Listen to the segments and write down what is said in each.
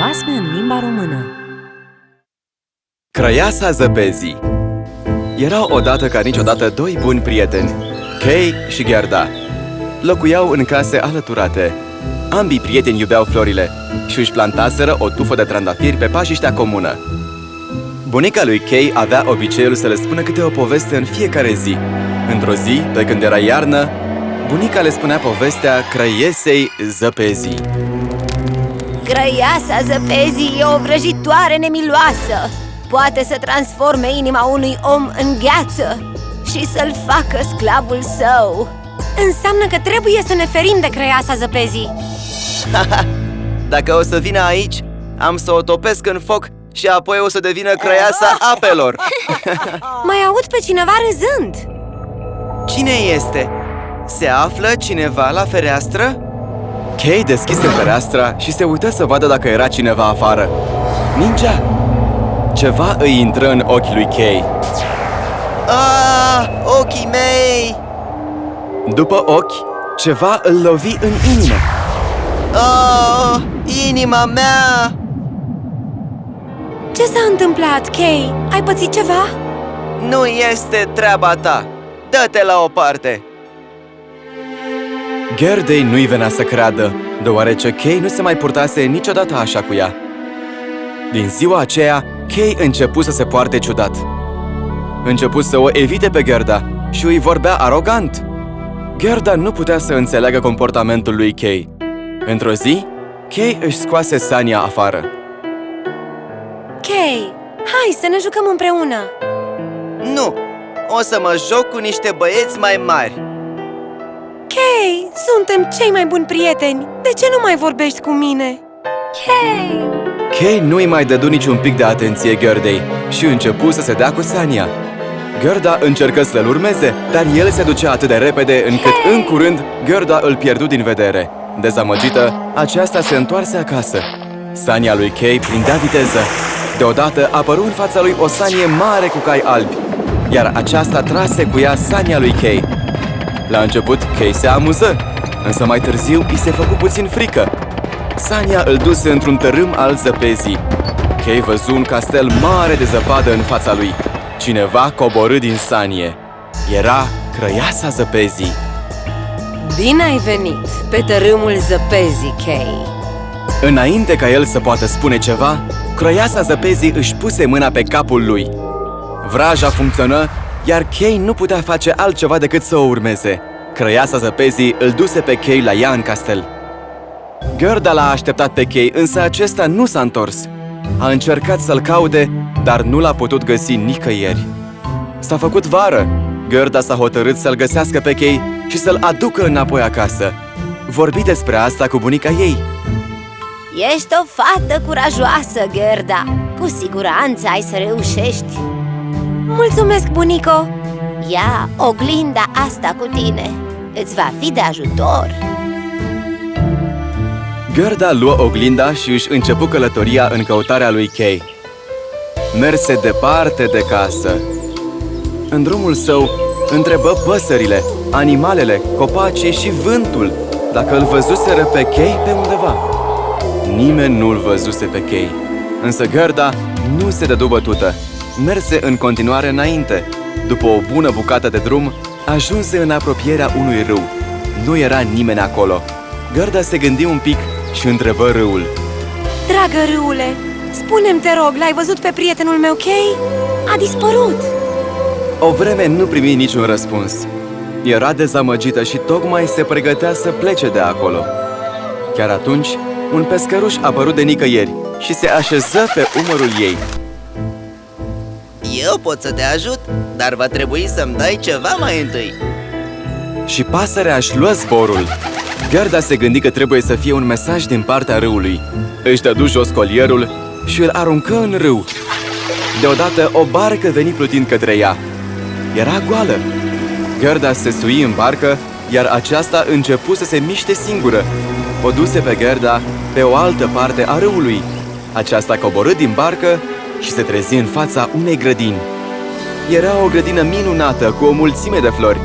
basme în limba română Crăiasa zăpezii Erau odată ca niciodată doi buni prieteni, Kay și Gerda. Locuiau în case alăturate. Ambii prieteni iubeau florile și își plantaseră o tufă de trandafiri pe pajiștea comună. Bunica lui Kay avea obiceiul să le spună câte o poveste în fiecare zi. Într-o zi, pe când era iarnă, bunica le spunea povestea crăiesei zăpezii. Grăiasa zăpezii e o vrăjitoare nemiloasă. Poate să transforme inima unui om în gheață Și să-l facă sclavul său. Înseamnă că trebuie să ne ferim de crăiasa zăpezii. Dacă o să vină aici, am să o topesc în foc și apoi o să devină crăiasa apelor. Mai aud pe cineva râzând. Cine este? Se află cineva la fereastră? Kay deschise fereastra și se uită să vadă dacă era cineva afară Ninja! Ceva îi intră în ochii lui Kay Ah, ochii mei! După ochi, ceva îl lovi în inimă Oh, inima mea! Ce s-a întâmplat, Kay? Ai pățit ceva? Nu este treaba ta! Dă-te la o parte! Gerdei nu-i venea să creadă, deoarece Kay nu se mai purtase niciodată așa cu ea. Din ziua aceea, Kay început să se poarte ciudat. Început să o evite pe Gerda și îi vorbea arogant. Gerda nu putea să înțeleagă comportamentul lui Kay. Într-o zi, Kay își scoase Sania afară. Kay, hai să ne jucăm împreună Nu! O să mă joc cu niște băieți mai mari! Kay, suntem cei mai buni prieteni De ce nu mai vorbești cu mine? Kay! Kay nu-i mai dădu niciun pic de atenție Gerdei și începu să se dea cu Sania. Gerda încercă să-l urmeze, dar el se ducea atât de repede încât în curând Gerda îl pierdu din vedere. Dezamăgită, aceasta se întoarse acasă. Sania lui Kay prindea viteză. Deodată apăru în fața lui o sanie mare cu cai albi, iar aceasta trase cu ea Sania lui Kay. La început, Kay se amuză, însă mai târziu îi se făcu puțin frică. Sania îl duse într-un tărâm al zăpezii. Kay văzu un castel mare de zăpadă în fața lui. Cineva coborâ din Sanie. Era crăiasa zăpezii. Bine ai venit pe tărâmul zăpezii, Kay Înainte ca el să poată spune ceva, crăiasa zăpezii își puse mâna pe capul lui. Vraja funcționă, iar Kay nu putea face altceva decât să o urmeze. Crăiasa zăpezii îl duse pe Kay la ea în castel. Gerda l-a așteptat pe Kay, însă acesta nu s-a întors. A încercat să-l caude, dar nu l-a putut găsi nicăieri. S-a făcut vară. Gerda s-a hotărât să-l găsească pe Kay și să-l aducă înapoi acasă. Vorbi despre asta cu bunica ei. Ești o fată curajoasă, Gerda Cu siguranță ai să reușești Mulțumesc, bunico Ia oglinda asta cu tine Îți va fi de ajutor Gerda luă oglinda și își începu călătoria în căutarea lui Kay. Merse departe de casă. În drumul său, întrebă păsările, animalele, copacii și vântul dacă îl văzuseră pe Kay pe undeva. Nimeni nu-l văzuse pe Kay, însă Gerda nu se dădu bătută. Merse în continuare înainte. După o bună bucată de drum, ajunse în apropierea unui râu. Nu era nimeni acolo. Gerda se gândi un pic și întrebă râul. Dragă râule, spune-mi, te rog, l-ai văzut pe prietenul meu, Kay? A dispărut O vreme nu primi niciun răspuns. Era dezamăgită și tocmai se pregătea să plece de acolo. Chiar atunci, un pescăruș a apărut de nicăieri și se așeză pe umărul ei. Eu pot să te ajut, dar va trebui să-mi dai ceva mai întâi Și pasărea își luă zborul. Gerda se gândi că trebuie să fie un mesaj din partea râului. Își dădu jos colierul și îl aruncă în râu. Deodată o barcă veni plutind către ea. Era goală. Gerda se sui în barcă, iar aceasta începu să se miște singură. O duse pe Gerda pe o altă parte a râului. Aceasta coborâ din barcă și se trezi în fața unei grădini. Era o grădină minunată, cu o mulțime de flori.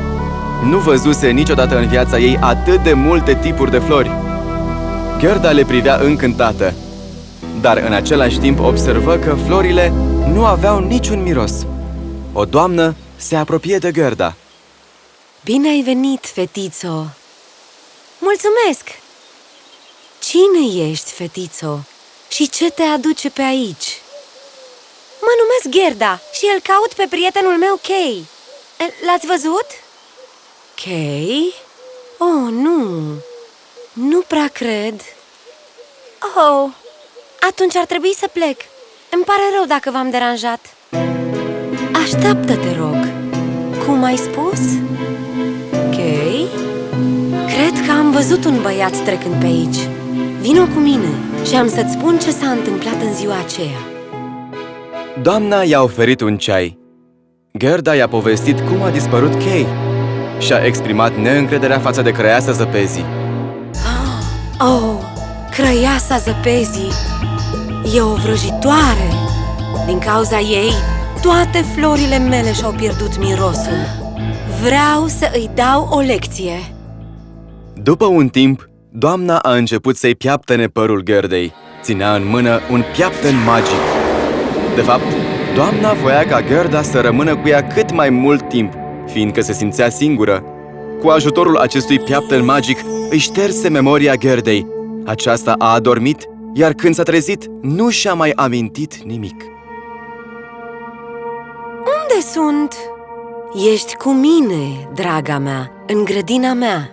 Nu văzuse niciodată în viața ei atât de multe tipuri de flori. Gerda le privea încântată. dar în același timp observă că florile nu aveau niciun miros. O doamnă se apropie de Gerda. Bine ai venit, fetițo! Mulțumesc! Cine ești, fetițo? Și ce te aduce pe aici? Mă numesc Gerda și îl caut pe prietenul meu Kay. L-ați văzut? Kay? Oh, nu! Nu prea cred! Oh, atunci ar trebui să plec. Îmi pare rău dacă v-am deranjat. Așteaptă-te, rog! Cum ai spus? Kay? Cred că am văzut un băiat trecând pe aici. Vino cu mine și am să-ți spun ce s-a întâmplat în ziua aceea. Doamna i-a oferit un ceai. Gerda i-a povestit cum a dispărut Kay și-a exprimat neîncrederea față de crăiasa zăpezii. Oh, crăiasa zăpezii! E o vrăjitoare! Din cauza ei, toate florile mele și-au pierdut mirosul. Vreau să îi dau o lecție. După un timp, doamna a început să-i piaptene părul Gerdei. Ținea în mână un piapten magic. De fapt, doamna voia ca Gerda să rămână cu ea cât mai mult timp, fiindcă se simțea singură. Cu ajutorul acestui piapten magic, îi șterse memoria Gerdei. Aceasta a adormit, iar când s-a trezit, nu și-a mai amintit nimic. Unde sunt? Ești cu mine, draga mea, în grădina mea.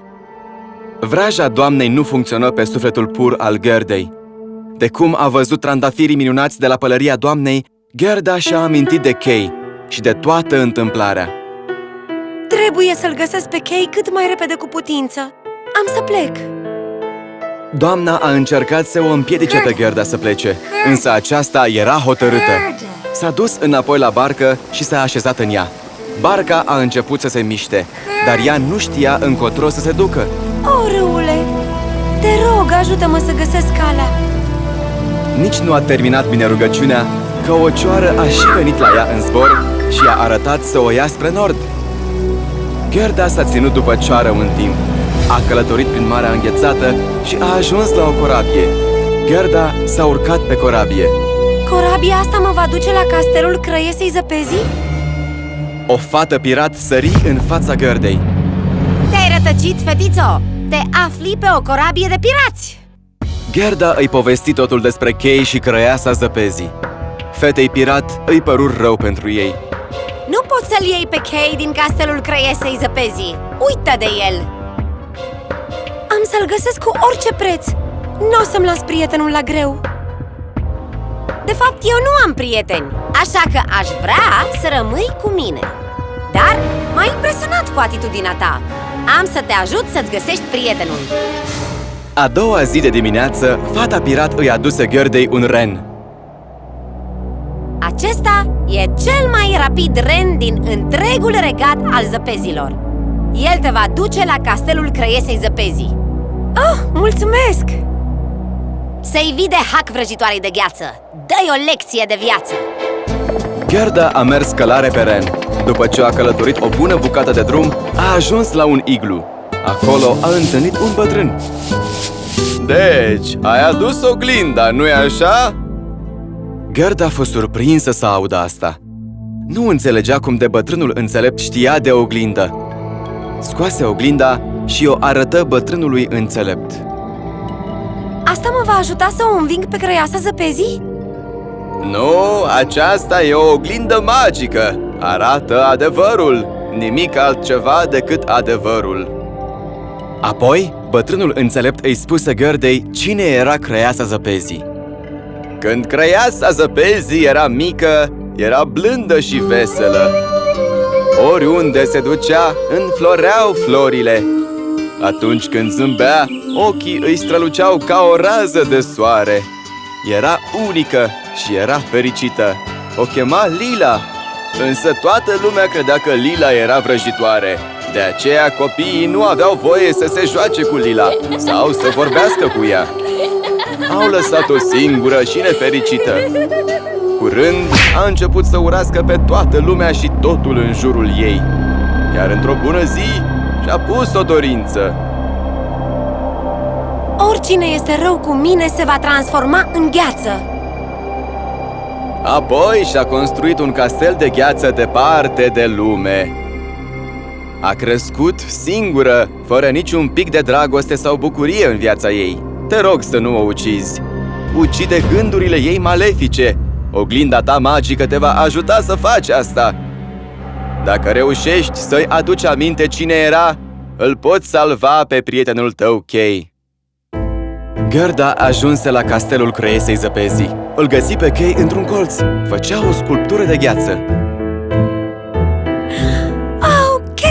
Vraja doamnei nu funcționă pe sufletul pur al Gerdei. De cum a văzut trandafirii minunați de la pălăria doamnei, Gerda și-a amintit de Kay și de toată întâmplarea. Trebuie să-l găsesc pe Kay cât mai repede cu putință. Am să plec. Doamna a încercat să o împiedice pe Gerda să plece, însă aceasta era hotărâtă. S-a dus înapoi la barcă și s-a așezat în ea. Barca a început să se miște, dar ea nu știa încotro să se ducă. O, râule, te rog, ajută-mă să găsesc calea. Nici nu a terminat bine rugăciunea, că o cioară a și venit la ea în zbor și i-a arătat să o ia spre nord. Gerda s-a ținut după cioară un timp, a călătorit prin marea înghețată și a ajuns la o corabie. Gerda s-a urcat pe corabie. Corabia asta mă va duce la castelul Crăiesei Zăpezii? O fată pirat sări în fața Gerdei. Te-ai rătăcit, fetițo? Te afli pe o corabie de pirați! Gerda îi povesti totul despre chei și crăiasa zăpezii. Fetei pirat îi păru rău pentru ei. Nu poți să-l iei pe Kay din castelul Crăiesei Zăpezii Uită de el! Am să-l găsesc cu orice preț. Nu o să-mi las prietenul la greu. De fapt, eu nu am prieteni Așa că aș vrea să rămâi cu mine Dar m-a impresionat cu atitudinea ta Am să te ajut să-ți găsești prietenul A doua zi de dimineață, fata pirat îi aduse Gerdei un ren. Acesta e cel mai rapid ren din întregul regat al zăpezilor El te va duce la castelul Crăiesei Zăpezii Oh, mulțumesc! Să-i vii de hac vrăjitoarei de gheață Dă-i o lecție de viață Gerda a mers călare pe ren. După ce a călătorit o bună bucată de drum, a ajuns la un iglu. Acolo a întâlnit un bătrân. Deci, ai adus oglinda, nu-i așa? Gerda a fost surprinsă să audă asta. Nu înțelegea cum de bătrânul înțelept știa de oglindă. Scoase oglinda și o arătă bătrânului înțelept. Asta mă va ajuta să o înving pe crăiasa zăpezii? Nu, aceasta e o oglindă magică. Arată adevărul, nimic altceva decât adevărul. Apoi, bătrânul înțelept îi spuse Gărdei cine era crăiasa zăpezii. Când crăiasa zăpezii era mică, era blândă și veselă. Oriunde se ducea, înfloreau florile. Atunci când zâmbea, ochii îi străluceau ca o rază de soare. Era unică și era fericită. O chema Lila, însă toată lumea credea că Lila era vrăjitoare. De aceea copiii nu aveau voie să se joace cu Lila sau să vorbească cu ea. Au lăsat-o singură și nefericită. Curând a început să urască pe toată lumea și totul în jurul ei. Iar într-o bună zi și-a pus o dorință. Oricine este rău cu mine se va transforma în gheață. Apoi și-a construit un castel de gheață departe de lume. A crescut singură, fără niciun pic de dragoste sau bucurie în viața ei. Te rog să nu o ucizi. Ucide gândurile ei malefice. Oglinda ta magică te va ajuta să faci asta. Dacă reușești să-i aduci aminte cine era, îl poți salva pe prietenul tău, Kay. Gerda ajunse la castelul Croiesei Zăpezii. Îl găsi pe Kay într-un colț. Făcea o sculptură de gheață. Oh, ok!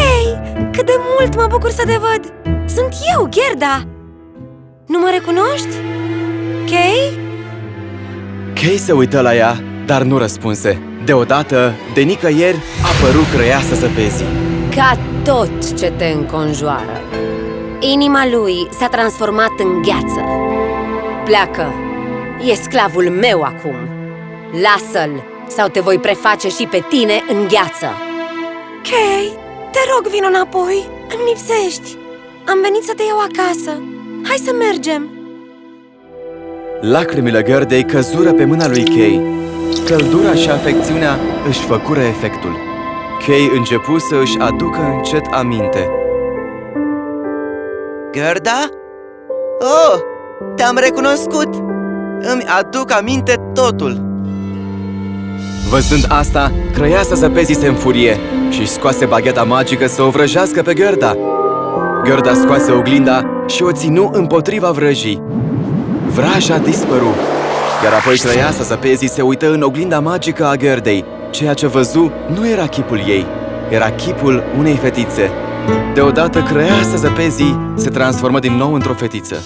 Cât de mult mă bucur să te văd! Sunt eu, Gerda! Nu mă recunoști? Kay? Kay se uită la ea, dar nu răspunse. Deodată, de nicăieri, apăru Crăiasa Zăpezii. Ca tot ce te înconjoară Inima lui s-a transformat în gheață Pleacă! E sclavul meu acum Lasă-l sau te voi preface și pe tine în gheață Kay, te rog, vino înapoi! Îmi lipsești! Am venit să te iau acasă! Hai să mergem! Lacrimile Gerdei căzură pe mâna lui Kay. Căldura și afecțiunea își făcură efectul. Kay începu să își aducă încet aminte. Gerda? Oh, te-am recunoscut! Îmi aduc aminte totul! Văzând asta, Crăiasa Zăpezii se înfurie și scoase bagheta magică să o vrăjească pe Gerda. Gerda scoase oglinda și o ținu împotriva vrăjii. Vraja dispăru, iar apoi Crăiasa Zăpezii se uită în oglinda magică a Gerdei. Ceea ce văzu nu era chipul ei, era chipul unei fetițe. Deodată Crăiasa Zăpezii se transformă din nou într-o fetiță.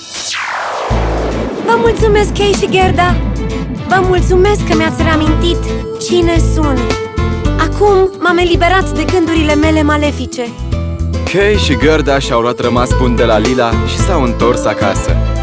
Vă mulțumesc, Kay și Gerda! Vă mulțumesc că mi-ați reamintit cine sunt! Acum m-am eliberat de gândurile mele malefice! Kay și Gerda și-au luat rămas bun de la Lila și s-au întors acasă.